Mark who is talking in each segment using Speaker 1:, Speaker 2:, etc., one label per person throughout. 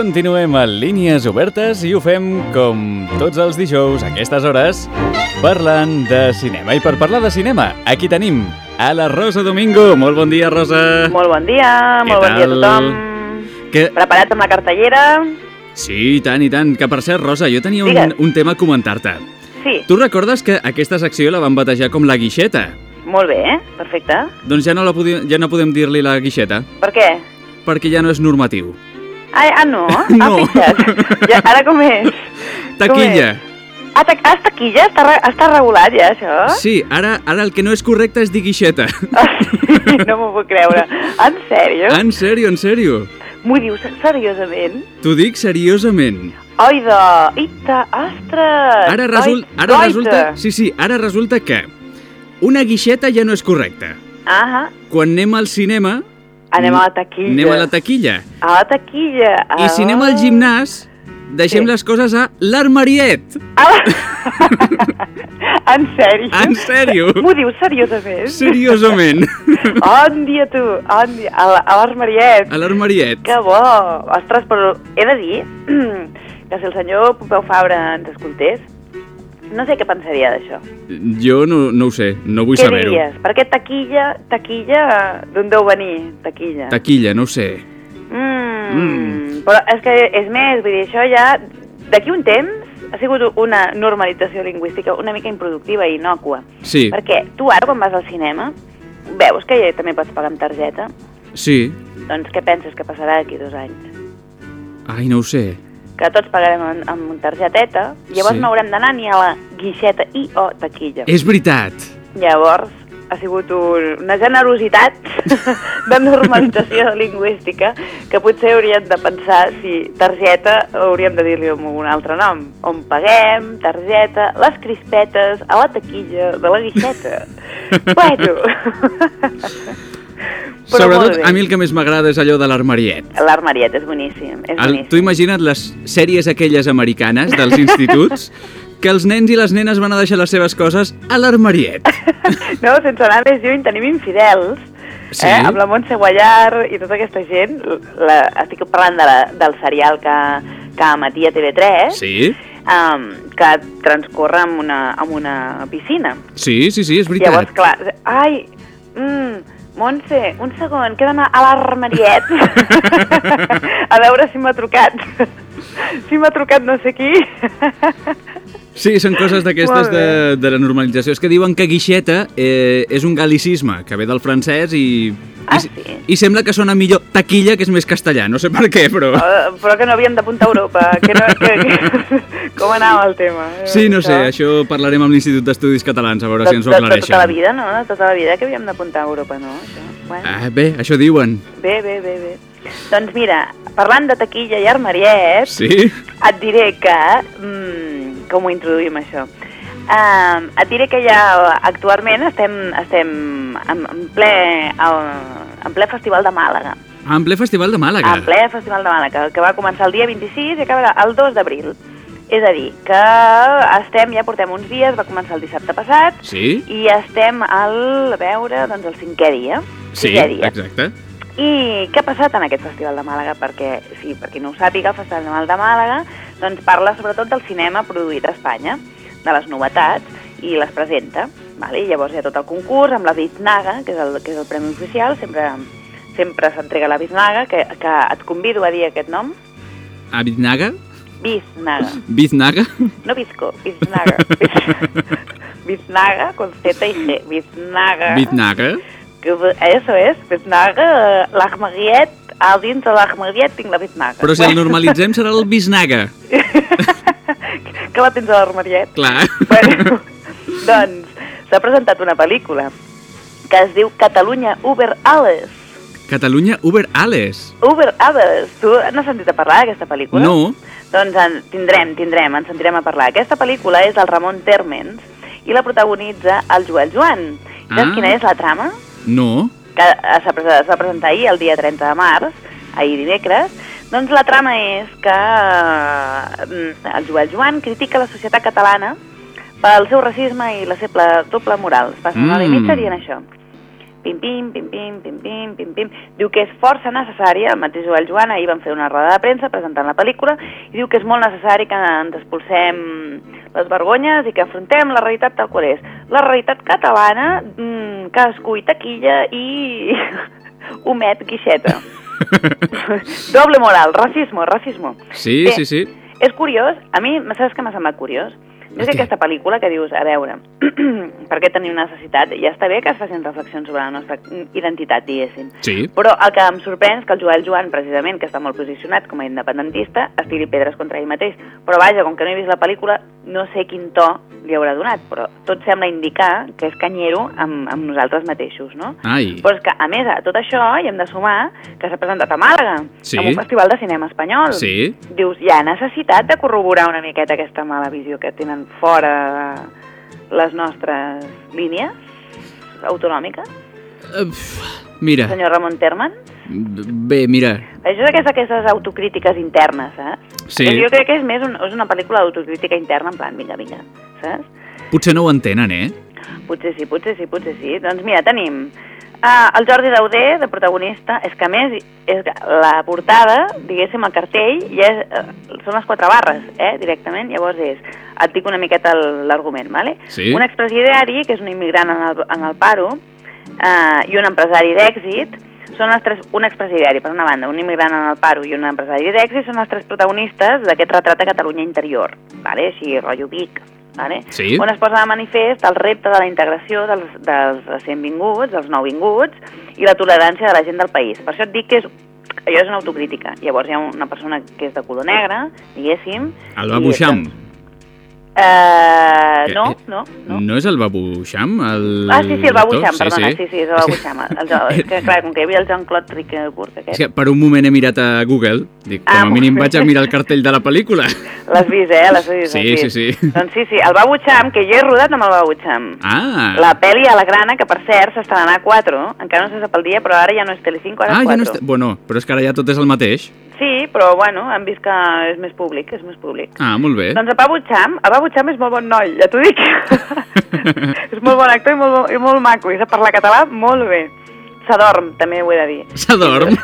Speaker 1: Continuem a línies obertes i ho fem com tots els dijous a aquestes hores parlant de cinema. I per parlar de cinema, aquí tenim a la Rosa Domingo. Molt bon dia, Rosa.
Speaker 2: Molt bon dia, molt bon dia a tothom.
Speaker 1: Que...
Speaker 2: Preparat amb la cartellera?
Speaker 1: Sí, i tant, i tant. Que per cert, Rosa, jo tenia un,
Speaker 2: Digues.
Speaker 1: un tema a comentar-te.
Speaker 2: Sí,
Speaker 1: Tu recordes que aquesta secció la van batejar com la guixeta?
Speaker 2: molt bé, eh? perfecte.
Speaker 1: Doncs ja no, la podem, ja no podem dir-li la guixeta,
Speaker 2: Per què?
Speaker 1: perquè ja no és normatiu.
Speaker 2: Ah, ah no?
Speaker 1: No.
Speaker 2: Ah, fixa't. Ja, ara com és?
Speaker 1: Taquilla.
Speaker 2: Ah, ta ah, és taquilla? Està, re està regulat ja, això?
Speaker 1: Sí, ara, ara el que no és correcte és dir guixeta.
Speaker 2: Ah, sí, no m'ho puc creure. En sèrio?
Speaker 1: En sèrio, en sèrio.
Speaker 2: M'ho dius seriosament?
Speaker 1: T'ho dic seriosament.
Speaker 2: Oida, ita, ostres!
Speaker 1: Ara, result, ara
Speaker 2: goita.
Speaker 1: resulta... Sí, sí, ara resulta que una guixeta ja no és correcta.
Speaker 2: Ahà,
Speaker 1: Quan anem al cinema,
Speaker 2: anem a la taquilla.
Speaker 1: anem a la taquilla.
Speaker 2: A la taquilla.
Speaker 1: I si anem al
Speaker 2: Ah.
Speaker 1: gimnàs, deixem
Speaker 2: Sí.
Speaker 1: les coses a l'armariet.
Speaker 2: Ah, en sèrio?
Speaker 1: En sèrio?
Speaker 2: M'ho dius seriosament?
Speaker 1: Seriosament.
Speaker 2: On dia, tu, on dia, a l'armariet.
Speaker 1: A l'armariet.
Speaker 2: Que bo! Ostres, però he de dir que si el senyor Pompeu Fabra ens escoltés, no sé què pensaria d'això.
Speaker 1: Jo no, no ho sé, no vull
Speaker 2: Què
Speaker 1: saber-ho.
Speaker 2: diries? Perquè taquilla, taquilla, d'on deu venir, taquilla?
Speaker 1: Taquilla, no ho sé.
Speaker 2: Mm.
Speaker 1: Mm.
Speaker 2: Però és que és més, vull dir, això ja, d'aquí un temps, ha sigut una normalització lingüística una mica improductiva i innòcua.
Speaker 1: Sí,
Speaker 2: Perquè tu ara, quan vas al cinema, veus que ja també pots pagar amb targeta,
Speaker 1: sí.
Speaker 2: doncs què penses que passarà d'aquí dos anys?
Speaker 1: Ai, no ho sé.
Speaker 2: Que tots pagarem amb, amb targeteta, llavors
Speaker 1: Sí.
Speaker 2: no haurem d'anar ni a la guixeta i o taquilla.
Speaker 1: És veritat.
Speaker 2: Llavors, ha sigut un, una generositat de normalització lingüística que potser hauríem de pensar si targeta hauríem de dir-li amb un altre nom. On paguem, targeta, les crispetes, a la taquilla de la guixeta. bueno. Però
Speaker 1: Sobretot, a mi el que més m'agrada és allò de l'armariet.
Speaker 2: L'armariet és boníssim, és
Speaker 1: El,
Speaker 2: boníssim.
Speaker 1: tu imagina't les sèries aquelles americanes dels instituts que els nens i les nenes van a deixar les seves coses a l'armariet.
Speaker 2: No, sense anar més lluny, tenim infidels,
Speaker 1: Sí.
Speaker 2: eh, amb la Montse Guallar i tota aquesta gent. La, estic parlant de la, del serial que, que emetia TV3,
Speaker 1: Sí?
Speaker 2: um, que transcorre en una, en una piscina.
Speaker 1: Sí, sí, sí, és veritat.
Speaker 2: Llavors, clar, ai, mm, Montse, un segon, que he d'anar a l'armariet a veure si m'ha trucat. si m'ha trucat no sé qui.
Speaker 1: Sí, són coses d'aquestes de, de la normalització. És que diuen que guixeta eh, és un galicisme, que ve del francès i...
Speaker 2: Ah,
Speaker 1: i,
Speaker 2: sí?
Speaker 1: I sembla que sona millor taquilla, que és més castellà. No sé per què, però...
Speaker 2: Uh, però que no havíem d'apuntar a Europa. Que no, que, que, com anava el tema?
Speaker 1: Sí, no sé, això parlarem amb l'Institut d'Estudis Catalans, a veure
Speaker 2: de,
Speaker 1: si ens ho
Speaker 2: de, de
Speaker 1: aclareixen.
Speaker 2: tota la vida, no? De tota la vida que havíem d'apuntar a Europa, no? Això. Bueno,
Speaker 1: Ah, bé, això diuen.
Speaker 2: bé, bé, bé, bé. Doncs mira, parlant de taquilla i armariet,
Speaker 1: Sí?
Speaker 2: et diré que... Mm, com ho introduïm, això? Um, et diré que ja actualment estem, estem en, en, ple, en ple Festival de Màlaga.
Speaker 1: Ah, en ple Festival de Màlaga.
Speaker 2: En ple Festival de Màlaga, que va començar el dia 26 i acabarà el 2 d'abril. És a dir, que estem, ja portem uns dies, va començar el dissabte passat,
Speaker 1: Sí?
Speaker 2: i estem al, a veure, doncs el cinquè dia.
Speaker 1: Sí,
Speaker 2: Sisè dia.
Speaker 1: exacte.
Speaker 2: I què ha passat en aquest Festival de Màlaga? Perquè, sí, per qui no ho sàpiga, el Festival de Màlaga doncs, parla sobretot del cinema produït a Espanya, de les novetats, i les presenta. Vale? I llavors hi ha tot el concurs amb la Biznaga, que és el, que és el premi oficial, sempre sempre s'entrega la Biznaga, que, que et convido a dir aquest nom,
Speaker 1: A Biznaga?
Speaker 2: Biznaga.
Speaker 1: Biznaga?
Speaker 2: No Visco, Biznaga. Biznaga con Z y G. Biznaga.
Speaker 1: Biznaga?
Speaker 2: Que eso es, Biznaga, l'Ahmadiet, a dins de l'Ahmadiet tinc la Biznaga.
Speaker 1: Però si el normalitzem serà el Biznaga.
Speaker 2: que la tens a l'Ahmadiet.
Speaker 1: Clar.
Speaker 2: Bueno, doncs, s'ha presentat una pel·lícula que es diu Catalunya Uber Alles.
Speaker 1: Catalunya Uber Alles.
Speaker 2: Uber Alles. Tu n'has sentit a parlar d'aquesta pel·lícula?
Speaker 1: No.
Speaker 2: Doncs en, tindrem, tindrem, ens sentirem a parlar. Aquesta pel·lícula és del Ramon Térmens i la protagonitza el Joel Joan. I saps
Speaker 1: Ah.
Speaker 2: quina és la trama?
Speaker 1: No.
Speaker 2: Que es va presentar ahir, el dia 30 de març, ahir dimecres, doncs la trama és que eh, el Joel Joan critica la societat catalana pel seu racisme i la seva doble moral. Es passa una hora i
Speaker 1: Mm.
Speaker 2: mitja dient això. pim-pim, pim-pim, pim-pim, pim-pim. Diu que és força necessària, el mateix Joel Joan ahir van fer una roda de premsa presentant la pel·lícula, i diu que és molt necessari que ens expulsem les vergonyes i que afrontem la realitat tal qual és. La realitat catalana, mmm, cadascú i taquilla i omet guixeta. Doble moral, racismo, racismo.
Speaker 1: Sí,
Speaker 2: Bé,
Speaker 1: sí, sí.
Speaker 2: És curiós, a mi, saps què m'ha semblat curiós? És
Speaker 1: Què?
Speaker 2: aquesta pel·lícula que dius, a veure, per què tenim necessitat? Ja està bé que es facin reflexions sobre la nostra identitat, diguéssim.
Speaker 1: Sí.
Speaker 2: Però el que em sorprèn és que el Joel Joan, precisament, que està molt posicionat com a independentista, es tiri pedres contra ell mateix. Però vaja, com que no he vist la pel·lícula, no sé quin to li haurà donat, però tot sembla indicar que és canyero amb, amb nosaltres mateixos, no?
Speaker 1: Ai.
Speaker 2: Però és que, a més, a tot això hi hem de sumar que s'ha presentat a Màlaga,
Speaker 1: Sí.
Speaker 2: en un festival de cinema espanyol.
Speaker 1: Sí.
Speaker 2: Dius, hi ha necessitat de corroborar una miqueta aquesta mala visió que tenen fora les nostres línies autonòmiques,
Speaker 1: mira,
Speaker 2: senyor Ramon Terman?
Speaker 1: bé, mira,
Speaker 2: Això és d'aquestes aquestes autocrítiques internes, saps?
Speaker 1: Sí.
Speaker 2: Jo crec que és més un, és una pel·lícula d'autocrítica interna, en plan, vinga, vinga, saps?
Speaker 1: potser no ho entenen, eh?
Speaker 2: Potser sí, potser sí, potser sí. Doncs mira, tenim uh, el Jordi Dauder, de protagonista, és que a més és la portada, diguéssim, el cartell, ja és, uh, són les quatre barres, eh, directament, llavors és, et dic una miqueta l'argument, vale?
Speaker 1: Sí.
Speaker 2: Un expresidiari, que és un immigrant en el, en el paro, uh, i un empresari d'èxit, són els tres, un expresidiari, per una banda, un immigrant en el paro i un empresari d'èxit, són els tres protagonistes d'aquest retrat de Catalunya interior, vale? així, rotllo Vic, vale?
Speaker 1: Sí.
Speaker 2: on es posa de manifest el repte de la integració dels, dels recent vinguts, dels nouvinguts, i la tolerància de la gent del país. Per això et dic que és, allò és una autocrítica. Llavors hi ha una persona que és de color negre, diguéssim...
Speaker 1: El Babuixam.
Speaker 2: Eh,
Speaker 1: Que-
Speaker 2: no, no, no.
Speaker 1: No és el Babuixam? El...
Speaker 2: Ah, sí, sí, el Babuixam,
Speaker 1: actor?
Speaker 2: perdona, sí, sí, és el Babuixam. El, el, és que, clar, com que hi havia el Jean-Claude Rickenburg,
Speaker 1: És
Speaker 2: aquest.
Speaker 1: que per un moment he mirat a Google, dic, com
Speaker 2: Ah,
Speaker 1: a mínim vaig a mirar el cartell de la pel·lícula.
Speaker 2: L'has vist, eh? L'has vist,
Speaker 1: Sí, sí, sí.
Speaker 2: Doncs sí, sí, el Babuixam, que jo he rodat amb el Babuixam.
Speaker 1: Ah,
Speaker 2: La pel·li a la grana, que per cert s'estrenarà a 4, encara no se sap el dia, però ara ja no és Telecinco, ara
Speaker 1: ah
Speaker 2: és
Speaker 1: ja
Speaker 2: 4.
Speaker 1: no està... Bueno, però és que ara ja tot és el mateix.
Speaker 2: Sí, però bueno, hem vist que és més públic, és més públic.
Speaker 1: Ah, molt bé.
Speaker 2: Doncs el Babuixam, el Babuixam és molt bon noi, ja t'ho dic. és molt bon actor i molt, i molt maco, i sap parlar català molt bé. S'adorm, també ho he de dir.
Speaker 1: S'adorm.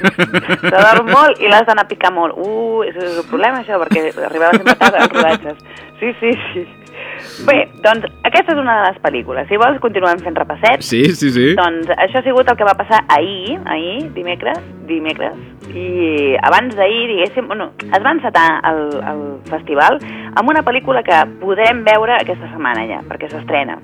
Speaker 2: S'adorm molt i l'has d'anar a picar molt. Uh, és, és un problema això, perquè arribava sempre tard als rodatges. Sí, sí, sí. Bé, doncs aquesta és una de les pel·lícules. Si vols, continuem fent repassets.
Speaker 1: Sí, sí, sí.
Speaker 2: Doncs això ha sigut el que va passar ahir, ahir, dimecres, dimecres, i abans d'ahir, diguéssim, bueno, es va encetar el, el festival amb una pel·lícula que podrem veure aquesta setmana ja, perquè s'estrena,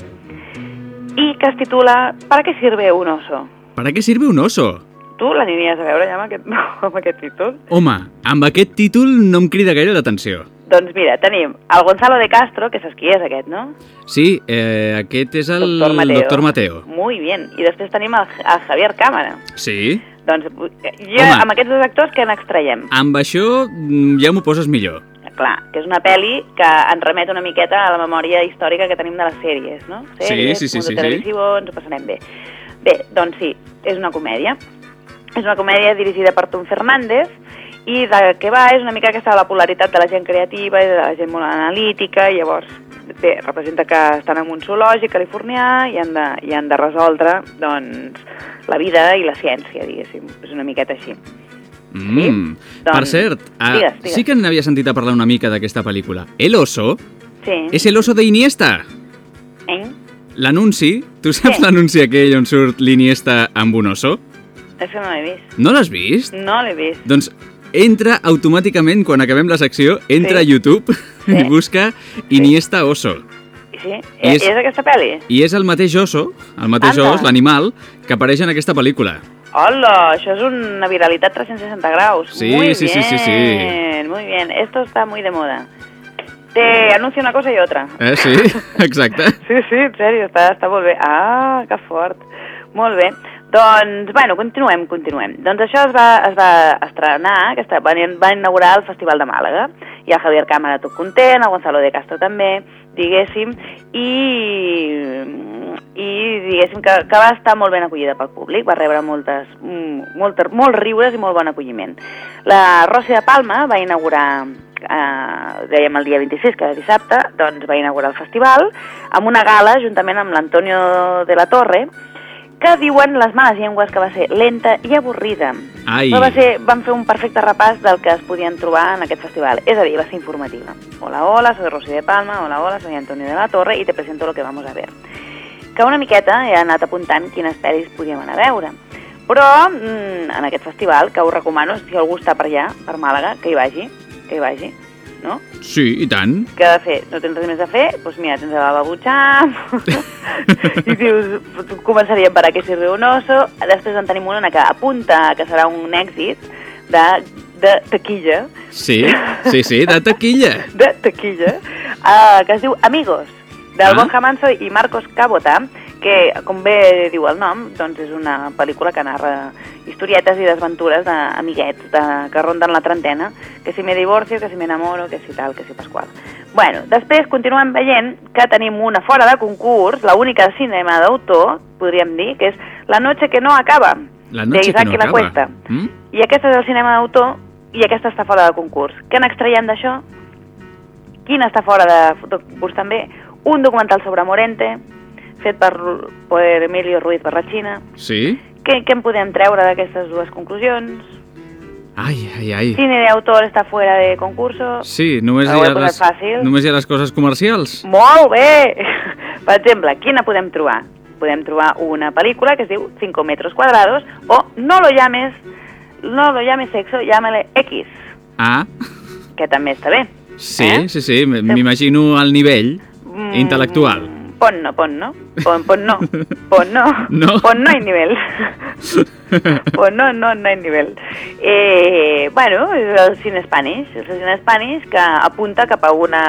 Speaker 2: i que es titula ¿Para qué sirve un oso?
Speaker 1: ¿Para qué sirve un oso?
Speaker 2: Tu l'aniries a veure ja amb aquest, amb aquest títol?
Speaker 1: Home, amb aquest títol no em crida gaire l'atenció.
Speaker 2: Doncs mira, tenim el Gonzalo de Castro, que saps qui és aquest, no?
Speaker 1: Sí, eh, aquest és el
Speaker 2: Doctor Mateo.
Speaker 1: doctor Mateo.
Speaker 2: Muy bien. I després tenim el, el Javier Cámara.
Speaker 1: Sí.
Speaker 2: Doncs jo
Speaker 1: Home.
Speaker 2: amb aquests dos actors què n'extraiem?
Speaker 1: Amb això mm, ja m'ho poses millor.
Speaker 2: Clar, que és una pel·li que ens remet una miqueta a la memòria històrica que tenim de les sèries, no?
Speaker 1: Sí,
Speaker 2: Sèries,
Speaker 1: sí, sí, sí, sí.
Speaker 2: televisivo, ens ho passarem bé. Bé, doncs sí, és una comèdia. És una comèdia dirigida per Tom Fernández i de què va és una mica aquesta la polaritat de la gent creativa i de la gent molt analítica, i llavors bé, representa que estan en un zoològic californià i han de, i han de resoldre doncs, la vida i la ciència, diguéssim. És una miqueta així.
Speaker 1: Mm.
Speaker 2: Doncs,
Speaker 1: per cert, ah,
Speaker 2: digues, digues.
Speaker 1: sí que n'havia sentit a parlar una mica d'aquesta pel·lícula. El oso
Speaker 2: Sí.
Speaker 1: és el oso de Iniesta.
Speaker 2: Eh?
Speaker 1: L'anunci, tu saps
Speaker 2: Sí.
Speaker 1: l'anunci aquell on surt l'Iniesta amb un oso?
Speaker 2: Això no l'he vist.
Speaker 1: No l'has vist?
Speaker 2: No l'he vist.
Speaker 1: Doncs entra automàticament, quan acabem la secció, entra
Speaker 2: Sí.
Speaker 1: a YouTube
Speaker 2: Sí.
Speaker 1: i busca Iniesta oso.
Speaker 2: Sí?
Speaker 1: I
Speaker 2: I
Speaker 1: és-
Speaker 2: és... és aquesta pel·li?
Speaker 1: I és el mateix oso, el mateix
Speaker 2: Anda.
Speaker 1: os, l'animal, que apareix en aquesta pel·lícula.
Speaker 2: Hola, això és una viralitat 360 graus.
Speaker 1: Sí,
Speaker 2: muy
Speaker 1: sí, sí, sí, sí.
Speaker 2: bien, Muy bien, esto está muy de moda. Te anuncio una cosa y otra.
Speaker 1: Eh, sí, exacte.
Speaker 2: Sí, sí, en sèrio, està, està molt bé. Ah, que fort. Molt bé. Doncs, bueno, continuem, continuem. Doncs això es va, es va estrenar, aquesta, va, va inaugurar el Festival de Màlaga. I el Javier Cámara tot content, el Gonzalo de Castro també, diguéssim, i, i diguéssim que, que va estar molt ben acollida pel públic, va rebre moltes, moltes, molts riures i molt bon acolliment. La Rosi de Palma va inaugurar eh, dèiem el dia 26, que era dissabte, doncs va inaugurar el festival amb una gala juntament amb l'Antonio de la Torre que diuen les males llengües que va ser lenta i avorrida.
Speaker 1: Ai.
Speaker 2: No va ser, van fer un perfecte repàs del que es podien trobar en aquest festival, és a dir, va ser informativa. Hola, hola, soy Rosy de Palma, hola, hola, soy Antonio de la Torre y te presento lo que vamos a ver. Que una miqueta he anat apuntant quines pel·lis podíem anar a veure. Però mm, en aquest festival, que us recomano, si algú està per allà, per Màlaga, que hi vagi, que hi vagi, no?
Speaker 1: Sí, i tant.
Speaker 2: Què ha de fer? No tens res més a fer? Doncs pues mira, tens el babutxam, i dius, començaríem per aquí si riu un oso, després en tenim una que apunta que serà un èxit de, de taquilla,
Speaker 1: Sí, sí, sí, de taquilla.
Speaker 2: de taquilla, uh, que es diu Amigos, del
Speaker 1: Ah.
Speaker 2: Borja Manso i Marcos Cabota, que, com bé diu el nom, doncs és una pel·lícula que narra historietes i desventures d'amiguets de, que ronden la trentena, que si me divorcio, que si me enamoro, que si tal, que si pasqual. Bueno, després continuem veient que tenim una fora de concurs, la única de cinema d'autor, podríem dir, que és La noche que no acaba,
Speaker 1: La
Speaker 2: de
Speaker 1: que no
Speaker 2: y la
Speaker 1: acaba.
Speaker 2: Cuesta.
Speaker 1: Mm?
Speaker 2: I aquesta és el cinema d'autor i aquesta està fora de concurs. Què n'extraiem d'això? Quin està fora de concurs també? Un documental sobre Morente, fet per, per Emilio Ruiz Barrachina.
Speaker 1: Sí?
Speaker 2: Què, què en podem treure d'aquestes dues conclusions?
Speaker 1: Ai, ai, ai.
Speaker 2: Cine d'autor està fora de concurso.
Speaker 1: Sí, només, hi ha les,
Speaker 2: fàcil.
Speaker 1: només hi ha les coses comercials.
Speaker 2: Molt bé! Per exemple, quina podem trobar? Podem trobar una pel·lícula que es diu 5 metros cuadrados o No lo llames, no lo llames sexo, llámale X,
Speaker 1: Ah,
Speaker 2: que també està bé.
Speaker 1: sí,
Speaker 2: Eh?
Speaker 1: sí, sí, m'imagino el nivell intel·lectual.
Speaker 2: Pon no, pon no. Pon, pon no. Pon no.
Speaker 1: No.
Speaker 2: Pon no hay nivel. Pon no, no, no hay nivel. Eh, bueno, és el cine Spanish. És el cine Spanish que apunta cap a una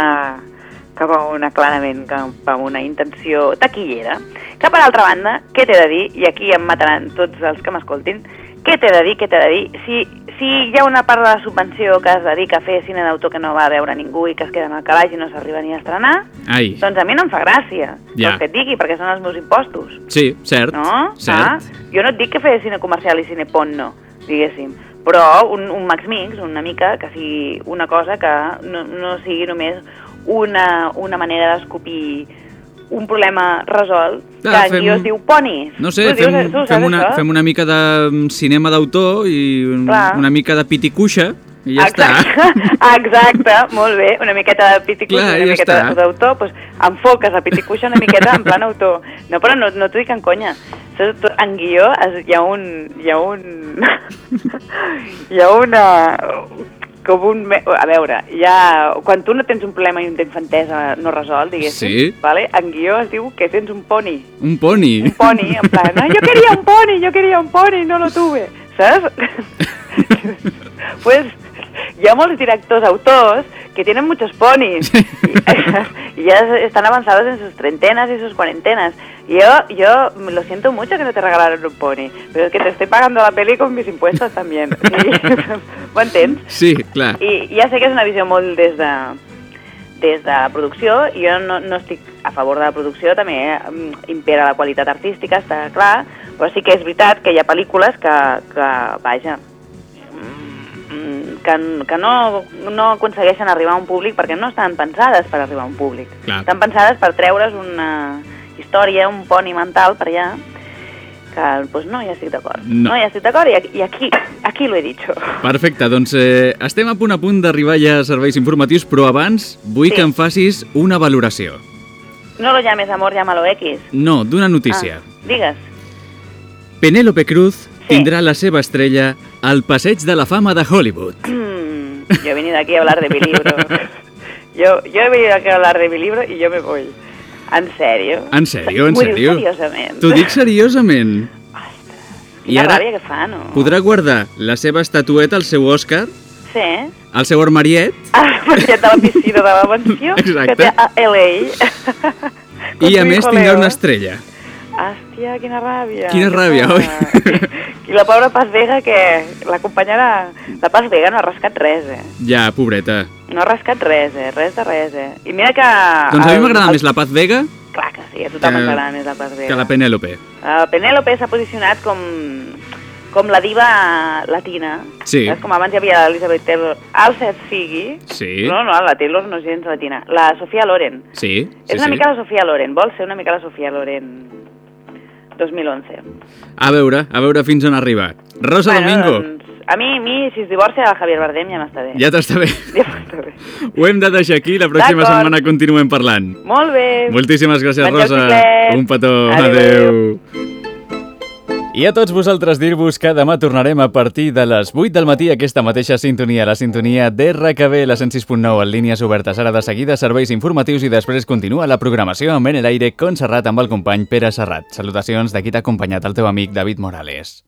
Speaker 2: cap a una, clarament, cap a una intenció taquillera. Que, per altra banda, què t'he de dir? I aquí em mataran tots els que m'escoltin. Què t'he de dir, què t'he de dir? Si, si hi ha una part de la subvenció que es dedica a fer cine d'autor que no va a veure ningú i que es queda en el calaix i no s'arriba ni a estrenar,
Speaker 1: Ai,
Speaker 2: doncs a mi no em fa gràcia,
Speaker 1: Ja.
Speaker 2: que et digui, perquè són els meus impostos,
Speaker 1: sí, cert,
Speaker 2: no?
Speaker 1: cert.
Speaker 2: Ah, jo no et dic que fer cine comercial i cine porno, diguéssim, però un, un Max Mix, una mica, que sigui una cosa que no, no sigui només una, una manera d'escopir un problema resolt, que
Speaker 1: Ah,
Speaker 2: en
Speaker 1: fem-
Speaker 2: es diu Pony.
Speaker 1: No sé, fem,
Speaker 2: dius, tu
Speaker 1: fem, una,
Speaker 2: això?
Speaker 1: fem una mica de mm, cinema d'autor i un,
Speaker 2: Clar.
Speaker 1: una mica de piticuixa i ja
Speaker 2: Exacte,
Speaker 1: està.
Speaker 2: exacte, molt bé, una miqueta de piticuixa,
Speaker 1: Clar,
Speaker 2: una
Speaker 1: ja
Speaker 2: miqueta d'autor, doncs enfoques a piticuixa una miqueta en plan autor. No, però no, no t'ho dic en conya. En guió hi ha un... Hi ha un... hi ha una... Com un... me- A veure, ha... Quan tu no tens un problema i un d'infantesa no resolt, diguéssim,
Speaker 1: Sí.
Speaker 2: vale? en guió es diu que tens un poni.
Speaker 1: Un poni.
Speaker 2: Un poni, en plan, "Ay, yo quería un pony, yo quería un pony, no lo tuve, ¿sabes? pues hi ha molts directors autors que tienen muchos ponis y, ya están avanzados en sus treintenas y sus cuarentenas. Yo, yo lo siento mucho que no te regalaron un pony, pero es que te estoy pagando la peli con mis impuestos también. ¿Ho entens?
Speaker 1: Sí, clar.
Speaker 2: I ja sé que és una visió molt des de, des de la producció, i jo no, no estic a favor de la producció, també eh? impera la qualitat artística, està clar, però sí que és veritat que hi ha pel·lícules que, que vaja, que, que no, no aconsegueixen arribar a un públic perquè no estan pensades per arribar a un públic.
Speaker 1: Clar.
Speaker 2: Estan pensades per treure's una història, un poni mental per allà, que doncs no hi estic d'acord.
Speaker 1: No.
Speaker 2: no hi estic d'acord i, aquí- i aquí, aquí lo he dicho.
Speaker 1: Perfecte, doncs eh, estem a punt a punt d'arribar ja a serveis informatius, però abans vull
Speaker 2: Sí.
Speaker 1: que em facis una valoració.
Speaker 2: No lo llames amor, llámalo X.
Speaker 1: No, d'una notícia.
Speaker 2: Ah, digues.
Speaker 1: Penélope Cruz
Speaker 2: Sí.
Speaker 1: tindrà la seva estrella al Passeig de la Fama de Hollywood.
Speaker 2: Mm, yo he venido aquí a hablar de mi libro. yo, yo he venido aquí a hablar de mi libro y yo me voy. ¿En serio?
Speaker 1: En sèrio, en sèrio?
Speaker 2: seriosament?
Speaker 1: T'ho dic seriosament. I
Speaker 2: Quina
Speaker 1: ara
Speaker 2: ràbia que fa, no?
Speaker 1: podrà guardar la seva estatueta, el seu Òscar,
Speaker 2: Sí.
Speaker 1: el seu armariet
Speaker 2: Ah, perquè de la piscina de la mansió
Speaker 1: Exacte.
Speaker 2: que té a LA.
Speaker 1: I a més tindrà una estrella.
Speaker 2: Hòstia, quina ràbia.
Speaker 1: Quina ràbia, oi?
Speaker 2: I la pobra Paz Vega que l'acompanyarà... La Paz Vega no ha rascat res, eh?
Speaker 1: Ja, pobreta.
Speaker 2: No ha rascat res, eh? Res de res, eh? I mira que...
Speaker 1: Doncs a mi
Speaker 2: el-
Speaker 1: m'agrada
Speaker 2: el-
Speaker 1: més la Paz Vega
Speaker 2: Clar que sí, a tothom
Speaker 1: Que-
Speaker 2: ens agrada més la Paz Vega.
Speaker 1: que la Penélope.
Speaker 2: Uh, Penélope s'ha posicionat com, com la diva latina.
Speaker 1: Sí.
Speaker 2: Saps? Com abans hi havia l'Elizabeth Taylor. Al Seth Figgy.
Speaker 1: Sí.
Speaker 2: No, no, la Taylor no és gens latina. La Sofia Loren.
Speaker 1: Sí, sí,
Speaker 2: és una
Speaker 1: sí.
Speaker 2: mica la Sofia Loren. Vol ser una mica la Sofia Loren 2011.
Speaker 1: A veure, a veure fins on arriba. Rosa Domingo,
Speaker 2: Doncs, a mi, a mi, si es divorcia el Javier Bardem ja m'està bé.
Speaker 1: ja t'està bé.
Speaker 2: Ja m'està bé.
Speaker 1: Ho hem de deixar aquí, la pròxima setmana continuem parlant.
Speaker 2: Molt bé.
Speaker 1: Moltíssimes gràcies, Rosa. Un petó.
Speaker 2: Adéu.
Speaker 1: Adéu. I a tots vosaltres dir-vos que demà tornarem a partir de les 8 del matí aquesta mateixa sintonia, la sintonia d'RKB, la 106.9 en línies obertes. Ara de seguida serveis informatius i després continua la programació amb En el Aire con Serrat amb el company Pere Serrat. Salutacions de qui t'ha acompanyat el teu amic David Morales.